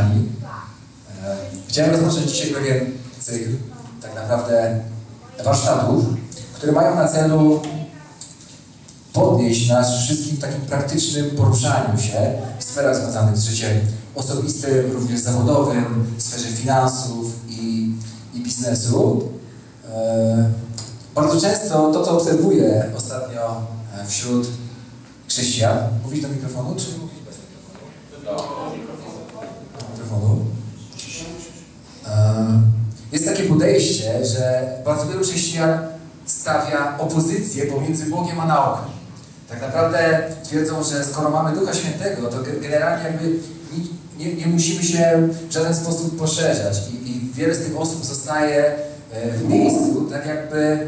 kochani. E, Chciałem rozpocząć dzisiaj pewien cykl, tak naprawdę warsztatów, które mają na celu podnieść nas wszystkich w takim praktycznym poruszaniu się w sferach związanych z życiem osobistym, również zawodowym, w sferze finansów i, i biznesu. E, Bardzo często to, co obserwuję ostatnio e, wśród chrześcijan, mówisz do mikrofonu, czy mówisz bez mikrofonu? Do mikrofonu. E, Jest takie podejście, że bardzo wielu chrześcijan stawia opozycję pomiędzy Bogiem a nauką. Tak naprawdę twierdzą, że skoro mamy Ducha Świętego, to ge- generalnie jakby ni- nie, nie musimy się w żaden sposób poszerzać i, i wiele z tych osób zostaje e, w miejscu, tak jakby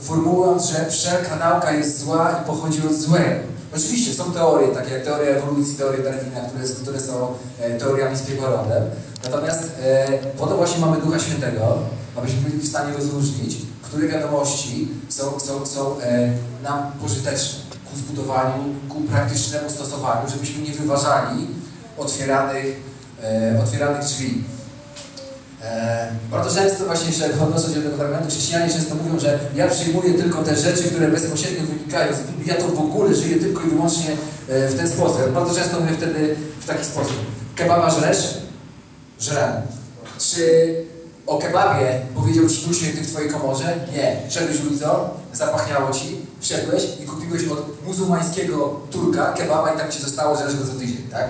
formułując, że wszelka nauka jest zła i pochodzi od złego. Oczywiście są teorie, takie jak teoria ewolucji, teorie Darwina, które, które są e, teoriami z pierworodem. Natomiast e, po to właśnie mamy Ducha Świętego, abyśmy byli w stanie rozróżnić, które wiadomości są, są, są e, nam pożyteczne ku zbudowaniu, ku praktycznemu stosowaniu, żebyśmy nie wyważali otwieranych, e, otwieranych drzwi. E, bardzo często właśnie się odnoszę do tego fragmentu, chrześcijanie często mówią, że ja przyjmuję tylko te rzeczy, które bezpośrednio wynikają z Biblii, ja to w ogóle żyję tylko i wyłącznie e, w ten sposób. Bardzo często mówię wtedy w taki sposób. Kebaba żresz? Żrę. Czy o kebabie powiedział Ci Święty w Twojej komorze? Nie. Szedłeś ulicą, zapachniało Ci, wszedłeś i kupiłeś od muzułmańskiego Turka kebaba i tak Ci zostało, żresz go co tydzień, tak?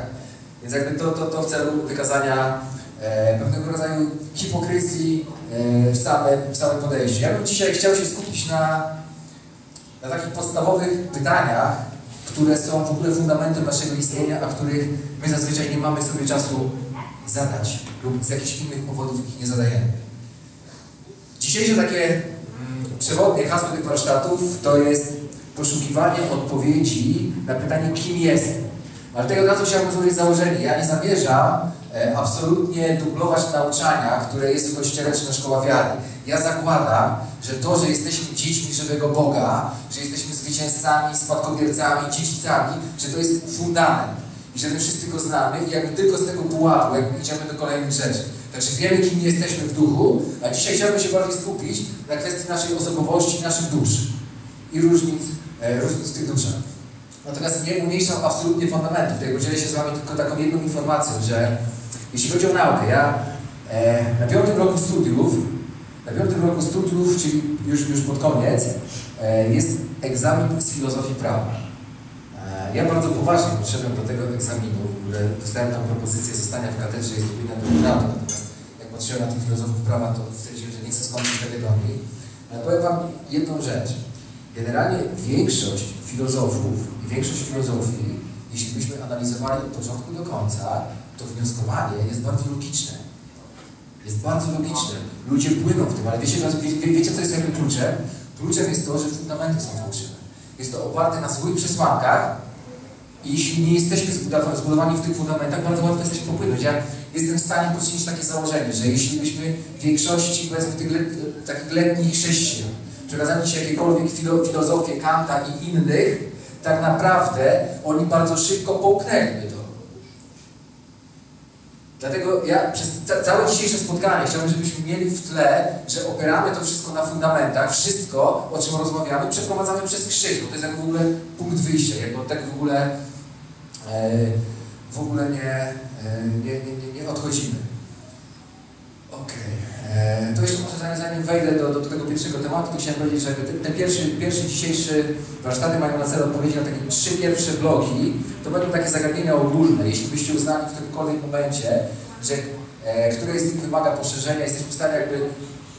Więc jakby to, to, to w celu wykazania e, pewnego rodzaju hipokryzji e, w, samym, w samym podejściu. Ja bym dzisiaj chciał się skupić na, na takich podstawowych pytaniach, które są w ogóle fundamentem naszego istnienia, a których my zazwyczaj nie mamy sobie czasu zadać lub z jakichś innych powodów ich nie zadajemy. Dzisiejsze takie mm, przewodnie hasło tych warsztatów to jest poszukiwanie odpowiedzi na pytanie, kim jestem. Ale tutaj od razu chciałbym złożyć założenie. Ja nie zamierzam e, absolutnie dublować nauczania, które jest w Kościele czy na Szkoła Wiary. Ja zakładam, że to, że jesteśmy dziećmi żywego Boga, że jesteśmy zwycięzcami, spadkobiercami, dziedzicami, że to jest fundament i że my wszyscy go znamy i jakby tylko z tego pułapu, jakby idziemy do kolejnych rzeczy. Także wiemy, kim jesteśmy w duchu, a dzisiaj chciałbym się bardziej skupić na kwestii naszej osobowości, naszych dusz i różnic, e, różnic w tych duszach. Natomiast nie umniejszam absolutnie fundamentów. Tutaj podzielę się z Wami tylko taką jedną informacją, że jeśli chodzi o naukę, ja e, na piątym roku studiów, na piątym roku studiów, czyli już, już pod koniec, e, jest egzamin z filozofii prawa. Ja bardzo poważnie podszedłem do tego egzaminu, w ogóle dostałem tam propozycję zostania w katedrze i zrobienia doktoratu, natomiast jak patrzyłem na tych filozofów prawa, to stwierdziłem, że nie chcę skończyć tego do niej. Ale powiem Wam jedną rzecz. Generalnie większość filozofów i większość filozofii, jeśli byśmy analizowali od początku do końca, to wnioskowanie jest bardzo logiczne. Jest bardzo logiczne. Ludzie płyną w tym, ale wiecie, wie, wiecie co jest jakby kluczem? Kluczem jest to, że fundamenty są fałszywe. Jest to oparte na złych przesłankach i jeśli nie jesteśmy zbudowa- zbudowani w tych fundamentach, bardzo łatwo jesteśmy popłynąć. Ja jestem w stanie poczynić takie założenie, że jeśli byśmy w większości, powiedzmy, tych let, takich letnich chrześcijan przekazali Ci jakiekolwiek filo, filozofię Kanta i innych, tak naprawdę oni bardzo szybko połknęliby to. Dlatego ja przez ca całe dzisiejsze spotkanie chciałbym, żebyśmy mieli w tle, że opieramy to wszystko na fundamentach, wszystko, o czym rozmawiamy, przeprowadzamy przez krzyż, bo to jest jak w ogóle punkt wyjścia, jakby od tego w ogóle, e, w ogóle nie, e, nie, nie, nie, nie odchodzimy. Okej. E, To jeszcze może zanim- zanim wejdę do, do tego pierwszego tematu, to chciałem powiedzieć, że ten, ten pierwszy, pierwszy dzisiejszy warsztaty mają na celu odpowiedzieć na takie trzy pierwsze bloki. To będą takie zagadnienia ogólne. Jeśli byście uznali w którymkolwiek momencie, że e, któreś z nich wymaga poszerzenia, jesteśmy w stanie jakby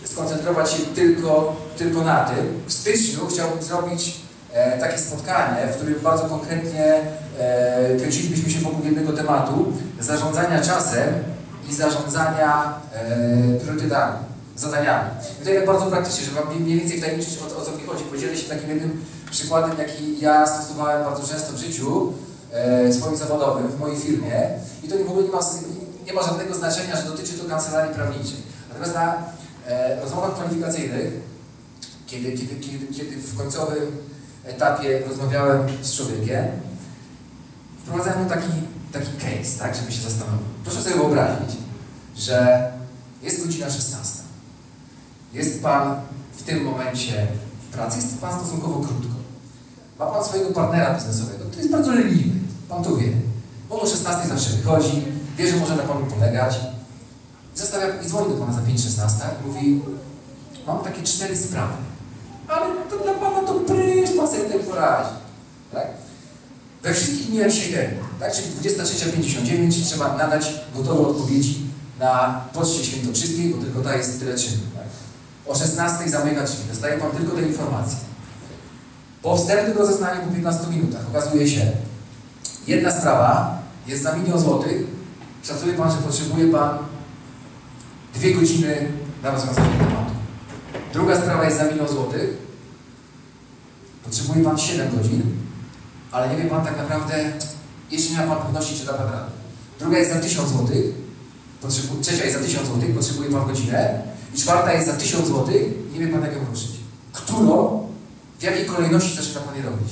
skoncentrować się tylko, tylko na tym. W styczniu chciałbym zrobić e, takie spotkanie, w którym bardzo konkretnie e, kręcilibyśmy się wokół jednego tematu zarządzania czasem i zarządzania e, priorytetami, zadaniami. I tutaj tak bardzo praktycznie, żeby Wam mniej więcej wtajemniczyć o, o co mi chodzi. Podzielę się takim jednym przykładem, jaki ja stosowałem bardzo często w życiu e, swoim zawodowym, w mojej firmie. I to w ogóle nie ma, nie ma żadnego znaczenia, że dotyczy to kancelarii prawniczej. Natomiast na e, rozmowach kwalifikacyjnych, kiedy, kiedy, kiedy, kiedy w końcowym etapie rozmawiałem z człowiekiem, wprowadzałem mu taki, taki case, tak, żeby się zastanowić. Proszę sobie wyobrazić, że jest godzina 16. Jest Pan w tym momencie w pracy, jest Pan stosunkowo krótko. Ma Pan swojego partnera biznesowego, który jest bardzo leniwy. Pan to wie. On o 16 zawsze wychodzi, wie, że może na Panu polegać. Zostawia, i dzwoni do Pana za 5.16 i mówi mam takie cztery sprawy. Ale to dla Pana to prysz, Pan sobie tym poradzi. Tak? We wszystkich dzisiaj termin, tak? Czyli 23.59 trzeba nadać gotowe odpowiedzi na Poczcie Świętokrzyskiej, bo tylko ta jest tyle czynna. Tak? O 16 zamyka drzwi, dostaje Pan tylko te informacje. Po wstępnym rozeznaniu po 15 minutach okazuje się, jedna sprawa jest za milion złotych, szacuje Pan, że potrzebuje Pan dwie godziny na rozwiązanie tematu. Druga sprawa jest za milion złotych, potrzebuje Pan 7 godzin, ale nie wie Pan tak naprawdę, jeszcze nie ma Pan pewności, czy da Pan radę. Druga jest za 1000 złotych, potrzebu- trzecia jest za 1000 złotych, potrzebuje Pan godzinę i czwarta jest za 1000 złotych i nie wie Pan jak ją ruszyć. Którą, w jakiej kolejności zaczyna Pan je robić?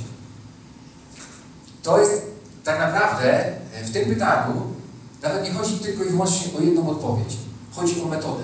To jest tak naprawdę e, w tym pytaniu nawet nie chodzi tylko i wyłącznie o jedną odpowiedź. Chodzi o metodę,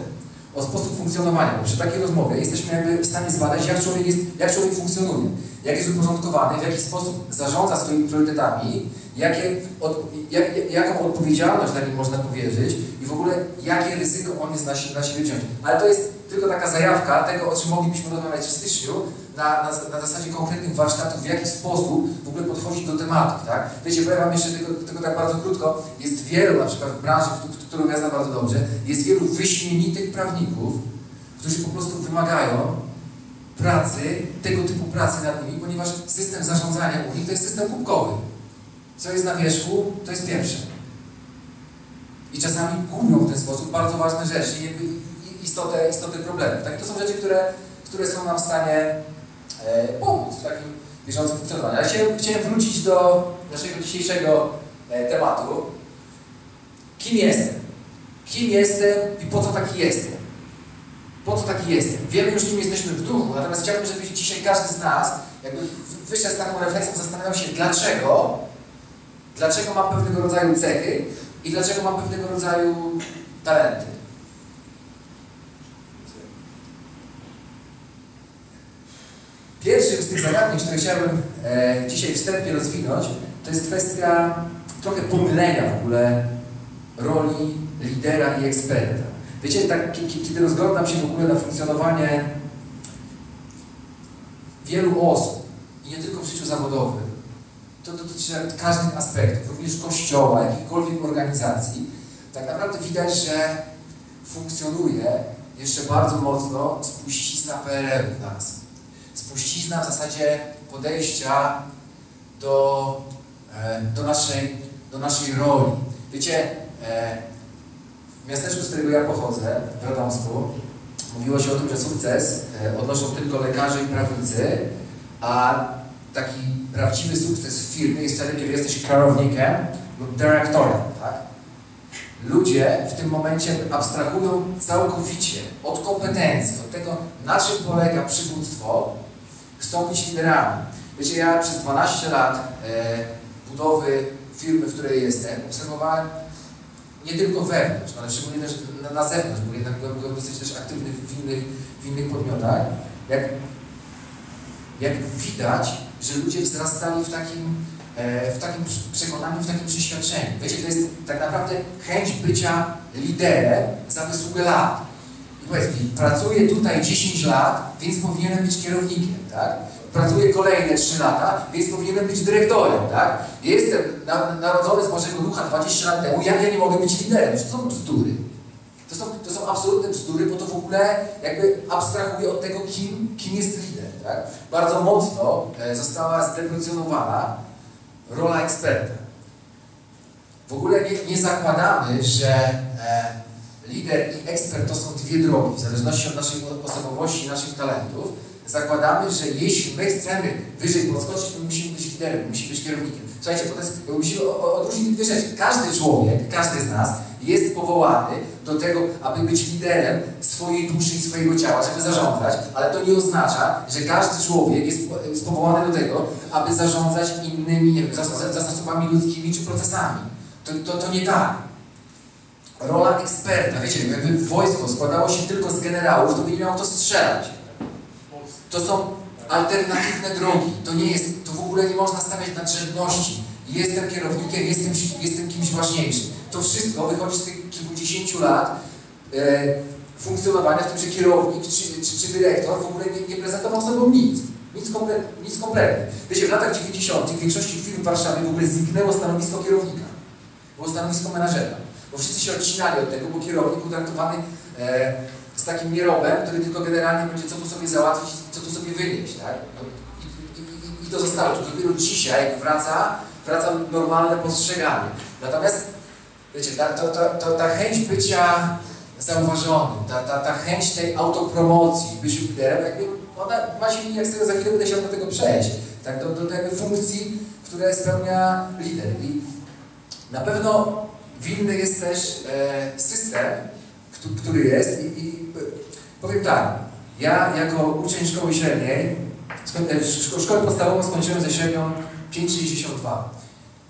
o sposób funkcjonowania, bo przy takiej rozmowie jesteśmy jakby w stanie zbadać, jak człowiek, jest, jak człowiek funkcjonuje, jak jest uporządkowany, w jaki sposób zarządza swoimi priorytetami, jakie od, jak, jak- jaką odpowiedzialność na nim można powierzyć i w ogóle jakie ryzyko on jest na, sie- na siebie wziąć. Ale to jest tylko taka zajawka tego, o czym moglibyśmy rozmawiać w styczniu, na, na, na zasadzie konkretnych warsztatów, w jaki sposób w ogóle podchodzić do tematów, tak? Wiecie, powiem Wam jeszcze tylko, tylko tak bardzo krótko, jest wielu, na przykład w branży, któ- którą ja znam bardzo dobrze, jest wielu wyśmienitych prawników, którzy po prostu wymagają pracy, tego typu pracy nad nimi, ponieważ system zarządzania u nich to jest system kubkowy. Co jest na wierzchu, to jest pierwsze. I czasami gubią w ten sposób bardzo ważne rzeczy istotę, istotę problemów. Tak? To są rzeczy, które, które są nam w stanie pomóc w takim bieżącym funkcjonowaniu. Ale chciałem, chciałem wrócić do naszego dzisiejszego e, tematu. Kim jestem? Kim jestem i po co taki jestem? Po co taki jestem? Wiemy już, kim jesteśmy w duchu, natomiast chciałbym, żeby dzisiaj każdy z nas jakby wyszedł z taką refleksją, zastanawiał się, dlaczego, dlaczego mam pewnego rodzaju cechy i dlaczego mam pewnego rodzaju talenty. Pierwszym z tych zagadnień, które chciałbym e, dzisiaj wstępnie rozwinąć, to jest kwestia trochę pomylenia w ogóle roli lidera i eksperta. Wiecie, tak, ki- ki- kiedy rozglądam się w ogóle na funkcjonowanie wielu osób, i nie tylko w życiu zawodowym, to dotyczy każdych aspektów, również kościoła, jakichkolwiek organizacji, tak naprawdę widać, że funkcjonuje jeszcze bardzo mocno spuścizna PRL w nas. Spuścizna w zasadzie podejścia do, e, do, naszej, do naszej roli. Wiecie, e, w miasteczku, z którego ja pochodzę, w Radomsku, mówiło się o tym, że sukces e, odnoszą tylko lekarze i prawnicy, a taki prawdziwy sukces w firmie jest wtedy, kiedy jesteś kierownikiem lub dyrektorem, tak? Ludzie w tym momencie abstrahują całkowicie od kompetencji, od tego, na czym polega przywództwo, chcą być liderami. Wiecie, ja przez 12 lat e, budowy firmy, w której jestem, obserwowałem nie tylko wewnątrz, ale szczególnie też na, na zewnątrz, bo jednak byłem, byłem dosyć też aktywny w innych, w innych podmiotach, jak, jak widać, że ludzie wzrastali w takim, e, w takim przekonaniu, w takim przeświadczeniu. Wiecie, to jest tak naprawdę chęć bycia liderem za wysługę lat. Powiedz mi, pracuję tutaj 10 lat, więc powinienem być kierownikiem, tak? Pracuję kolejne 3 lata, więc powinienem być dyrektorem, tak? Jestem na, narodzony z Bożego Ducha 20 lat temu, jak ja nie mogę być liderem? To są bzdury. To są, to są absolutne bzdury, bo to w ogóle jakby abstrahuje od tego, kim, kim jest lider, tak? Bardzo mocno e, została zdeprecjonowana rola eksperta. W ogóle nie, nie zakładamy, że e, lider i ekspert to są dwie drogi, w zależności od naszej osobowości i naszych talentów. Zakładamy, że jeśli my chcemy wyżej podskoczyć, to musimy być liderem, musimy być kierownikiem. Słuchajcie, to jest, musimy odróżnić dwie rzeczy. Każdy człowiek, każdy z nas jest powołany do tego, aby być liderem swojej duszy i swojego ciała, żeby zarządzać, ale to nie oznacza, że każdy człowiek jest, powołany do tego, aby zarządzać innymi nie wiem, zas- zas- zasobami ludzkimi czy procesami. To, to, to nie tak. Rola eksperta, wiecie, jakby wojsko składało się tylko z generałów, to by nie miało to strzelać. To są alternatywne drogi. To nie jest, to w ogóle nie można stawiać nadrzędności. Jestem kierownikiem, jestem, jestem kimś ważniejszym. To wszystko wychodzi z tych kilkudziesięciu lat e, funkcjonowania, w tym, że kierownik czy, czy, czy dyrektor w ogóle nie, nie prezentował sobą nic. Nic, komple nic kompletnie. Wiecie, w latach 90. w większości firm w Warszawie w ogóle zniknęło stanowisko kierownika. Było stanowisko menadżera. Bo wszyscy się odcinali od tego, bo kierownik był traktowany e, z takim nierobem, który tylko generalnie będzie co tu sobie załatwić, co tu sobie wynieść, tak? No, i, i, I, to zostało. Dopiero dzisiaj, jak wraca, wraca normalne postrzeganie. Natomiast, wiecie, ta, to, to, to, ta chęć bycia zauważonym, ta, ta, ta chęć tej autopromocji, byciu liderem, jakby ona ma się jak z tego za chwilę będę chciał do tego przejść, tak, do, do tej funkcji, które spełnia lider. I na pewno winny jest też e, system, który jest i, i, powiem tak, ja jako uczeń szkoły średniej, e, szkołę podstawową skończyłem ze średnią 5,62.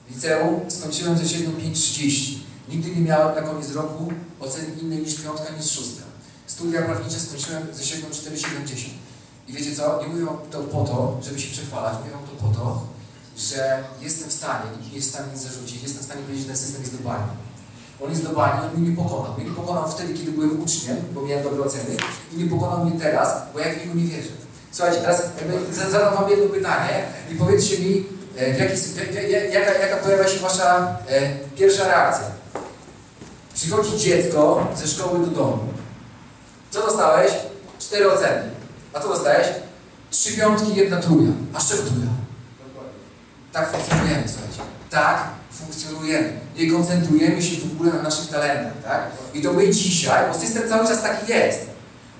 Liceum skończyłem ze średnią 5,30. Nigdy nie miałem na koniec roku oceny innej niż piątka, niż szóstka. Studia prawnicze skończyłem ze średnią 4,70. I wiecie co? Nie mówię wam to po to, żeby się przechwalać, mówię wam to po to, że jestem w stanie, nikt nie jest w stanie nic zarzucić, jestem w stanie powiedzieć, że ten system jest do bani. On jest do bani, on mnie nie pokonał. Mnie nie pokonał wtedy, kiedy byłem uczniem, bo miałem dobre oceny i nie pokonał mnie teraz, bo ja w niego nie wierzę. Słuchajcie, teraz zadam wam jedno pytanie i powiedzcie mi, e, w jaki, w, jaka, jaka pojawia się wasza e, pierwsza reakcja. Przychodzi dziecko ze szkoły do domu. Co dostałeś? Cztery oceny. A co dostałeś? Trzy piątki, jedna truja. A czego truja? Tak funkcjonujemy, słuchajcie. Tak funkcjonujemy. Nie koncentrujemy się w ogóle na naszych talentach, tak? I to my dzisiaj, bo system cały czas taki jest.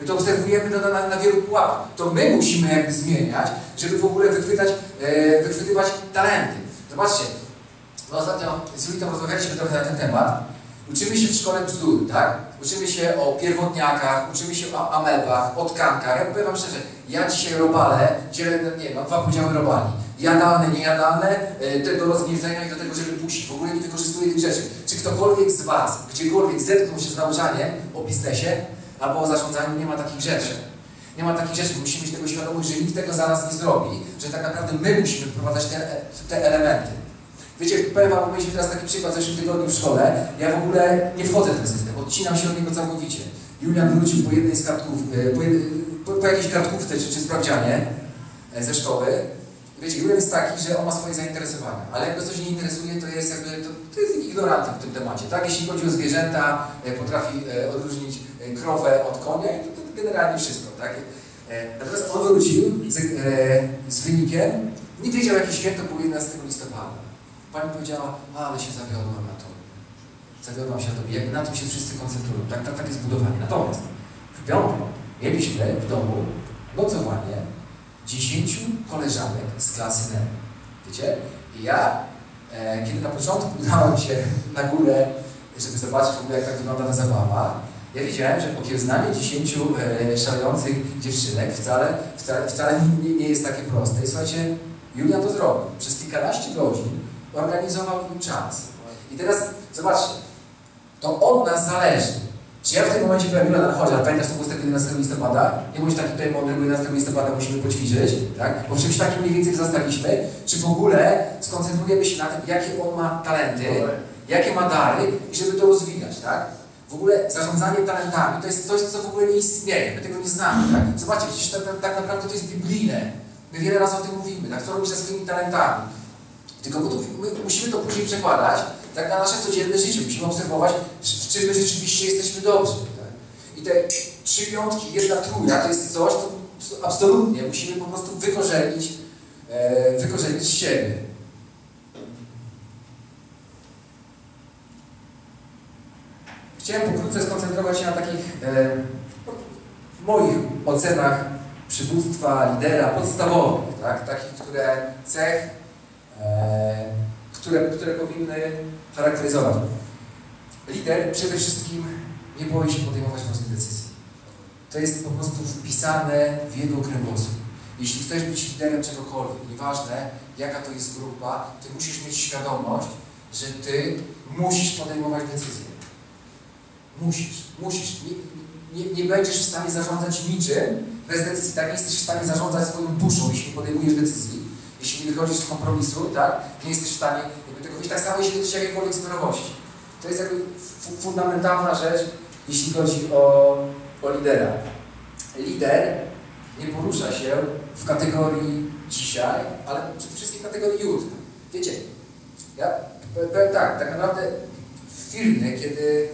My to obserwujemy na, na, na wielu pułapach. To my musimy jakby zmieniać, żeby w ogóle wychwytać, e, wychwytywać talenty. Zobaczcie, no ostatnio z Julitą rozmawialiśmy trochę na ten temat. Uczymy się w szkole bzdur, tak? Uczymy się o pierwotniakach, uczymy się o amelbach, o tkankach. Ja powiem Wam szczerze, ja dzisiaj robale dzielę, nie mam dwa podziały robali. Jadalne, niejadalne, e, te do rozgniecenia i do tego, żeby puścić. W ogóle nie wykorzystuję tych rzeczy. Czy ktokolwiek z Was, gdziekolwiek zetknął się z nauczaniem o biznesie albo o zarządzaniu, nie ma takich rzeczy. Nie ma takich rzeczy, musimy mieć tego świadomość, że nikt tego za nas nie zrobi, że tak naprawdę my musimy wprowadzać te, te elementy. Wiecie, powiem Wam, mieliśmy teraz taki przykład w zeszłym tygodniu w szkole. Ja w ogóle nie wchodzę w ten system, odcinam się od niego całkowicie. Julian wrócił po jednej z kartków, e, po, po, po jakiejś kartkówce czy, czy sprawdzianie e, ze szkoły. Wiecie, Julian jest taki, że on ma swoje zainteresowania, ale jak go coś nie interesuje, to jest jakby, to, to jest ignorantem w tym temacie, tak? Jeśli chodzi o zwierzęta, e, potrafi odróżnić krowę od konia i to, to generalnie wszystko, tak? Natomiast on wrócił z, z wynikiem, nie wiedział, jakie święto było 11 listopada. Pani powiedziała, ale się zawiodłam na tobie. Zawiodłam się na. Jak na tym się wszyscy koncentrują. Tak, tak, tak jest budowanie. Natomiast w piątek mieliśmy w domu nocowanie dziesięciu koleżanek z klasy NEM. Wiecie? I ja, e, kiedy na początku udałem się na górę, żeby zobaczyć w ogóle, jak tak wygląda ta zabawa, ja wiedziałem, że okiełznanie dziesięciu e, szalejących dziewczynek wcale, wcale, wcale nie, nie jest takie proste. I słuchajcie, Julia to zrobił. Przez kilkanaście godzin organizował im czas. I teraz zobaczcie, to od nas zależy. Czy ja w tym momencie powiem, Julian, chodź, ale pamiętasz, co było z tego 11 listopada? Nie bądź taki tutaj mądry, bo 11 listopada musimy poćwiczyć, tak? Bo w czymś takim mniej więcej zastaliśmy. Czy w ogóle skoncentrujemy się na tym, jakie on ma talenty, jakie ma dary i żeby to rozwijać, tak? W ogóle zarządzanie talentami to jest coś, co w ogóle nie istnieje. My tego nie znamy, tak? Zobaczcie, przecież tak, tak naprawdę to jest biblijne. My wiele razy o tym mówimy, tak? Co robisz ze swoimi talentami? Tylko my musimy to później przekładać tak na nasze codzienne życie. Musimy obserwować, w czym my rzeczywiście jesteśmy dobrzy. Tak? I te trzy piątki, jedna trójka to jest coś, co absolutnie musimy po prostu wykorzenić, e, wykorzenić siebie. Chciałem pokrótce skoncentrować się na takich e, moich ocenach przywództwa, lidera podstawowych, tak? takich, które cech E, które, które powinny charakteryzować. Lider przede wszystkim nie boi się podejmować ważnych decyzji. To jest po prostu wpisane w jego kręgosłup. Jeśli chcesz być liderem czegokolwiek, nieważne jaka to jest grupa, ty musisz mieć świadomość, że ty musisz podejmować decyzje. Musisz, musisz. Nie, nie, nie będziesz w stanie zarządzać niczym bez decyzji. Tak nie jesteś w stanie zarządzać swoją duszą, jeśli nie podejmujesz decyzji. Jeśli nie wychodzisz z kompromisu, tak? Nie jesteś w stanie wyjść. Tak samo jeśli dotyczy jakiejkolwiek zbiorowości. To jest jakby fundamentalna rzecz, jeśli chodzi o, o lidera. Lider nie porusza się w kategorii dzisiaj, ale przede wszystkim w kategorii jutra. Wiecie, ja powiem tak, tak naprawdę w firmie, kiedy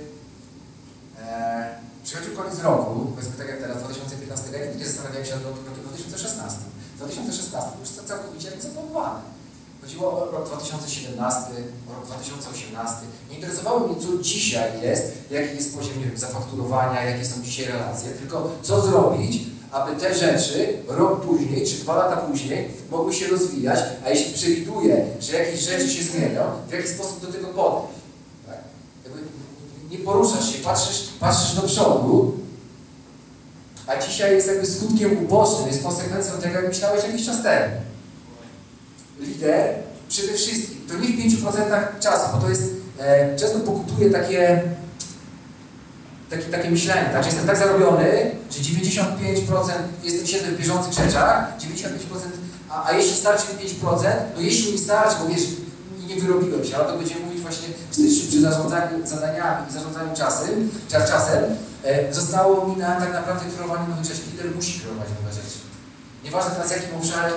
e, przychodził koniec roku, powiedzmy tak jak teraz, 2015, ja nigdy nie zastanawiałem się nad rokiem 2016. 2016 już całkowicie jak zaplanowane. Chodziło o rok 2017, o rok 2018. Nie interesowało mnie, co dzisiaj jest, jaki jest poziom wiem, zafakturowania, jakie są dzisiaj relacje, tylko co zrobić, aby te rzeczy rok później, czy dwa lata później mogły się rozwijać, a jeśli przewiduję, że jakieś rzeczy się zmienią, w jaki sposób do tego podejść. Tak? nie poruszasz się, patrzysz, patrzysz do przodu, a dzisiaj jest jakby skutkiem ubocznym, jest konsekwencją tego, jak myślałeś jakiś czas temu. Lider przede wszystkim, to nie w 5% czasu, bo to jest, e, często pokutuje takie takie, takie myślenie, tak? Że jestem tak zarobiony, że 95% jestem siedzę w bieżących rzeczach, 95%, a, a jeśli starczy mi 5%, no jeśli mi starczy, bo wiesz, nie wyrobiłem się, ale to będziemy mówić właśnie w styczniu przy zarządzaniu zadaniami i zarządzaniu czasem, czas, czasem, e, zostało mi na tak naprawdę kierowanie rzeczy. Lider musi kierować nowe rzeczy. Nieważne teraz jakim obszarem,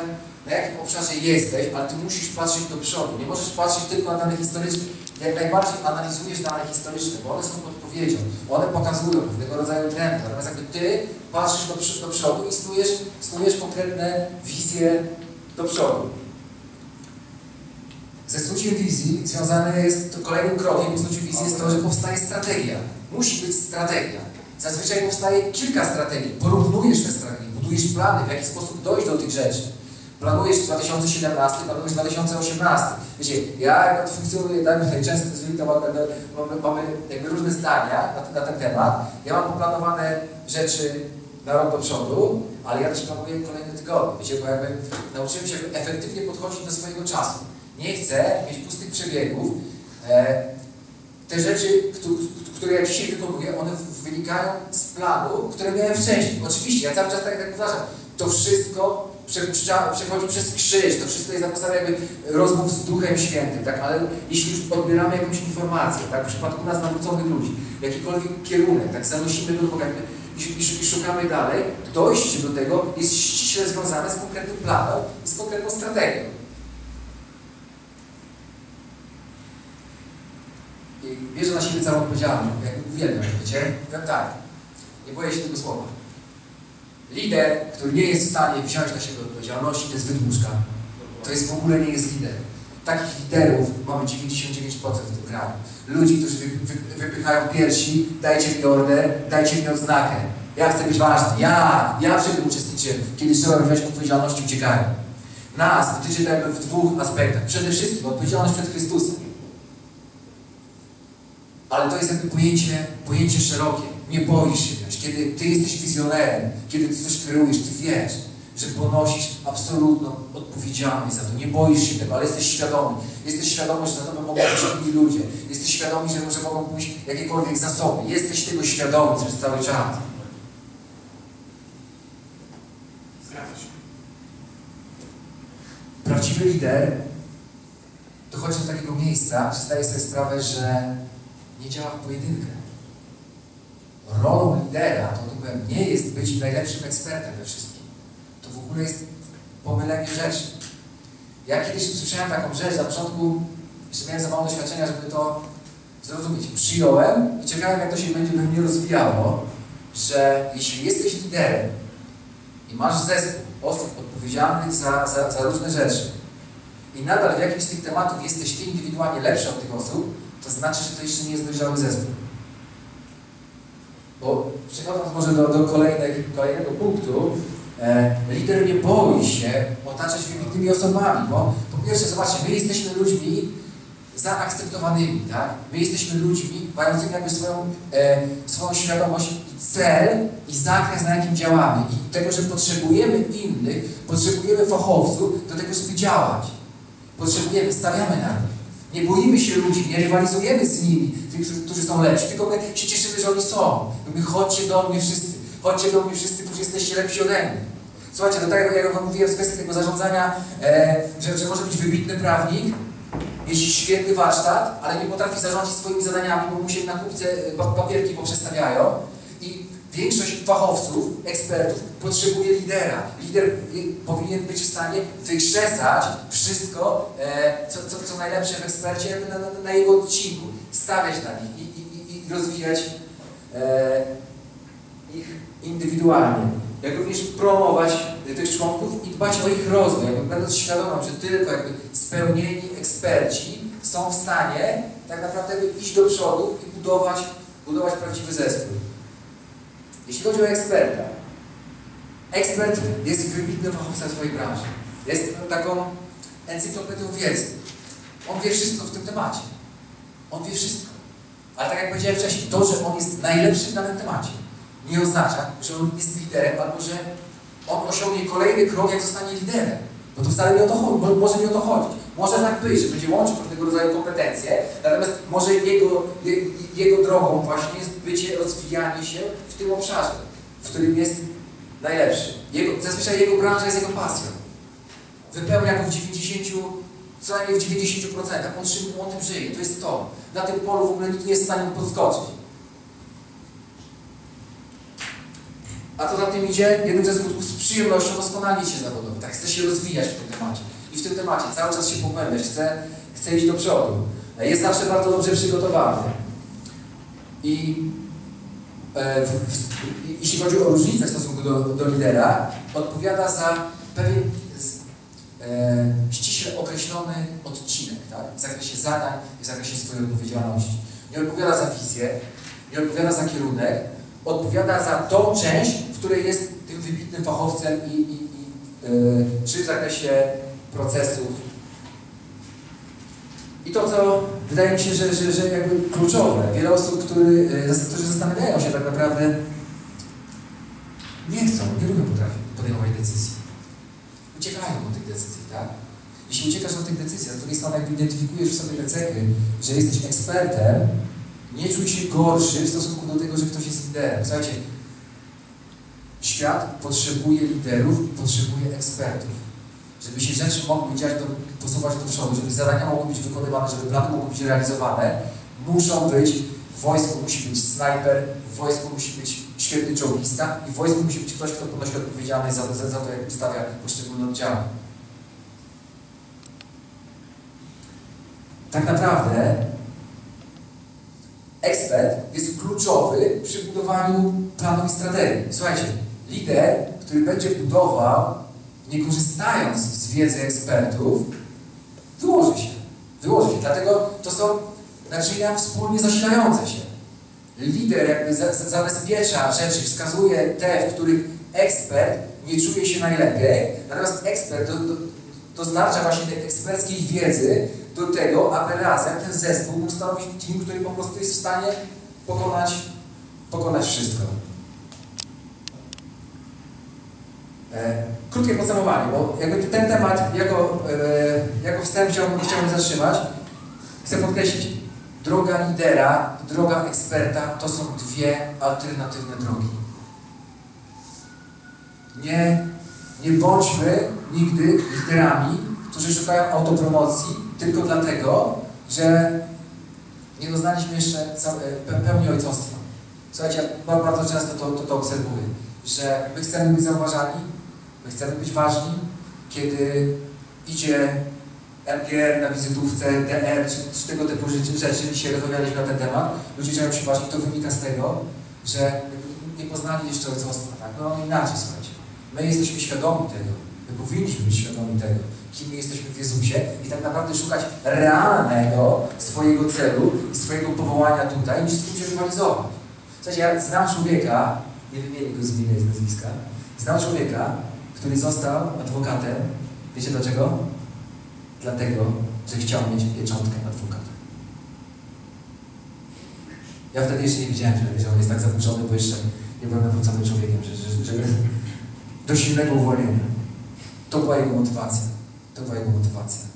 na jakim obszarze jesteś, ale ty musisz patrzeć do przodu. Nie możesz patrzeć tylko na dane historyczne. Jak najbardziej analizujesz dane historyczne, bo one są podpowiedzią, one pokazują pewnego rodzaju trendy. Natomiast jakby ty patrzysz do, do przodu i snujesz, snujesz konkretne wizje do przodu. Ze snuciem wizji związane jest, to kolejnym krokiem snuciu wizji jest to, że powstaje strategia. Musi być strategia. Zazwyczaj powstaje kilka strategii. Porównujesz te strategie, budujesz plany, w jaki sposób dojść do tych rzeczy. Planujesz 2017, planujesz 2018. Wiecie, ja jak funkcjonuję tak, że często z Wiktor mamy, mamy jakby różne zdania na, na, ten temat. Ja mam poplanowane rzeczy na rok do przodu, ale ja też planuję kolejne tygodnie. Wiecie, bo jakby nauczyłem się efektywnie podchodzić do swojego czasu. Nie chcę mieć pustych przebiegów. E, te rzeczy, które ja dzisiaj wykonuję, one wynikają z planu, które miałem wcześniej. Oczywiście, ja cały czas tak, tak uważam. To wszystko przechodzi przez krzyż, to wszystko jest na podstawie jakby rozmów z Duchem Świętym, tak? Ale jeśli już odbieramy jakąś informację, tak? W przypadku nas nawróconych ludzi, jakikolwiek kierunek, tak? Zanosimy do Boga i, szukamy dalej, dojście do tego jest ściśle związane z konkretnym planem z konkretną strategią. I bierze na siebie całą odpowiedzialność, jak uwielbiam, wiecie? Powiem tak, nie boję się tego słowa. Lider, który nie jest w stanie wziąć na siebie odpowiedzialności, to jest wydmuszka. To jest w ogóle nie jest lider. Takich liderów mamy 99% w tym kraju. Ludzi, którzy wy, wy, wypychają piersi, dajcie mi order, dajcie mi odznakę. Ja chcę być ważny. Ja, ja przy tym uczestniczyłem. Kiedy trzeba wziąć odpowiedzialność, uciekają. Nas dotyczy to jakby w dwóch aspektach. Przede wszystkim odpowiedzialność przed Chrystusem. Ale to jest jakby pojęcie, pojęcie szerokie. Nie boisz się wziąć. Kiedy Ty jesteś wizjonerem, kiedy Ty coś kreujesz, Ty wiesz, że ponosisz absolutną odpowiedzialność za to. Nie boisz się tego, ale jesteś świadomy. Jesteś świadomy, że za to mogą być inni ludzie. Jesteś świadomy, że, że mogą pójść jakiekolwiek zasoby. Jesteś tego świadomy przez cały czas. Prawdziwy lider dochodzi do takiego miejsca, że zdaje sobie sprawę, że nie działa w pojedynkę. Rolą lidera, to powiem, nie jest być najlepszym ekspertem we wszystkim. To w ogóle jest pomylenie rzeczy. Ja kiedyś usłyszałem taką rzecz, na początku jeszcze miałem za mało doświadczenia, żeby to zrozumieć. Przyjąłem i czekałem, jak to się będzie we mnie rozwijało, że jeśli jesteś liderem i masz zespół osób odpowiedzialnych za, za, za różne rzeczy i nadal w jakimś z tych tematów jesteś ty indywidualnie lepszy od tych osób, to znaczy, że to jeszcze nie jest dojrzały zespół. Bo przechodząc może do, do kolejnego punktu, e, lider nie boi się otaczać wybitnymi osobami, bo po pierwsze, zobaczcie, my jesteśmy ludźmi zaakceptowanymi, tak? My jesteśmy ludźmi mającymi jakby swoją, e, swoją świadomość i cel i zakres, na jakim działamy. I tego, że potrzebujemy innych, potrzebujemy fachowców do tego, żeby działać. Potrzebujemy, stawiamy na nich. Nie boimy się ludzi, nie rywalizujemy z nimi, tymi, którzy- są lepsi, tylko my się cieszymy, że oni są. My chodźcie do mnie wszyscy, chodźcie do mnie wszyscy, którzy jesteście lepsi ode mnie. Słuchajcie, do tego, jak wam mówiłem w kwestii tego zarządzania, e, że, że może być wybitny prawnik, mieć świetny warsztat, ale nie potrafi zarządzić swoimi zadaniami, bo mu się na kupce e, pa- papierki poprzestawiają. Większość fachowców, ekspertów potrzebuje lidera. Lider powinien być w stanie wykrzesać wszystko, e, co, co, co najlepsze w ekspercie na, na, na jego odcinku, stawiać na nich i, i, i- rozwijać e, ich indywidualnie. Jak również promować tych członków i dbać o ich rozwój, jakby będąc świadomym, że tylko jakby spełnieni eksperci są w stanie tak naprawdę iść do przodu i budować, budować prawdziwy zespół. Jeśli chodzi o eksperta, ekspert jest wybitnym fachowcem w swojej branży. Jest taką encyklopedią wiedzy. On wie wszystko w tym temacie. On wie wszystko. Ale tak jak powiedziałem wcześniej, to, że on jest najlepszy w danym temacie, nie oznacza, że on jest liderem albo że on osiągnie kolejny krok, jak zostanie liderem. Bo to wcale nie o to chodzi, mo- może nie o to chodzić. Może tak być, że będzie łączył pewnego rodzaju kompetencje, natomiast może jego, je, jego drogą właśnie jest bycie, rozwijanie się w tym obszarze, w którym jest najlepszy. Jego, zazwyczaj jego branża jest jego pasją. Wypełnia go w 90, co najmniej w 90%. On, on tym żyje, to jest to. Na tym polu w ogóle nikt nie jest w stanie mu podskoczyć. A co za tym idzie, jednym ze skutków z przyjemnością doskonalić się zawodowo. Tak, chce się rozwijać w tym temacie. I w tym temacie cały czas się pogłębiać, chce, chce iść do przodu. Jest zawsze bardzo dobrze przygotowany. I e, w, w, jeśli chodzi o różnicę w stosunku do, do lidera, odpowiada za pewien e, ściśle określony odcinek tak? w zakresie zadań i w zakresie swojej odpowiedzialności. Nie odpowiada za wizję, nie odpowiada za kierunek, odpowiada za tą część, w której jest tym wybitnym fachowcem i, i, i e, czy w zakresie procesów. I to, co wydaje mi się, że, że, że jakby kluczowe. Wiele osób, który, e, którzy zastanawiają się tak naprawdę, nie chcą, nie lubią podejmować decyzji. Uciekają od tych decyzji, tak? Jeśli uciekasz od tych decyzji, a z drugiej strony jakby identyfikujesz w sobie te cechy, że jesteś ekspertem, nie czuj się gorszy w stosunku do tego, że ktoś jest liderem. Słuchajcie, świat potrzebuje liderów i potrzebuje ekspertów. Żeby się rzeczy mogły dziać, do, posuwać do przodu, żeby zadania mogły być wykonywane, żeby plany mogły być realizowane, muszą być, w wojsku musi być snajper, w wojsku musi być świetny czołgista i w wojsku musi być ktoś, kto ponosi odpowiedzialność za, za, za to, jak ustawia poszczególne oddziały. Tak naprawdę ekspert jest kluczowy przy budowaniu planów i strategii. Słuchajcie, lider, który będzie budował, nie korzystając z wiedzy ekspertów, wyłoży się. Wyłoży się. Dlatego to są naczynia wspólnie zasilające się. Lider jakby za, za, zabezpiecza rzeczy, wskazuje te, w których ekspert nie czuje się najlepiej, natomiast ekspert do, do, dostarcza właśnie tej eksperckiej wiedzy do tego, aby razem ten zespół mógł stanowić team, który po prostu jest w stanie pokonać, pokonać wszystko. E, krótkie podsumowanie, bo jakby ten temat jako, e, jako wstęp chciałbym, chciałbym zatrzymać. Chcę podkreślić, droga lidera i droga eksperta to są dwie alternatywne drogi. Nie, nie bądźmy nigdy liderami, którzy szukają autopromocji tylko dlatego, że nie doznaliśmy jeszcze pe- pełni ojcostwa. Słuchajcie, bardzo często to, to, to obserwuję, że my chcemy być zauważani, my chcemy być ważni, kiedy idzie MGR na wizytówce, DR, czy, czy tego typu rzeczy, dzisiaj rozmawialiśmy na ten temat, ludzie czują się ważni, to wynika z tego, że nie poznali jeszcze ojcostwa, tak? No inaczej, słuchajcie. My jesteśmy świadomi tego, my powinniśmy być świadomi tego, kim my jesteśmy w Jezusie i tak naprawdę szukać realnego swojego celu i swojego powołania tutaj, niż z kimś rywalizować. Słuchajcie, ja znam człowieka, nie wymienię go z imienia i z nazwiska, znam człowieka, który został adwokatem. Wiecie dlaczego? Dlatego, że chciał mieć pieczątkę adwokata. Ja wtedy jeszcze nie wiedziałem, że, że on jest tak zaburzony, bo jeszcze nie byłem nawróconym człowiekiem, że, że, że do silnego uwolnienia. To była jego motywacja. To była jego motywacja.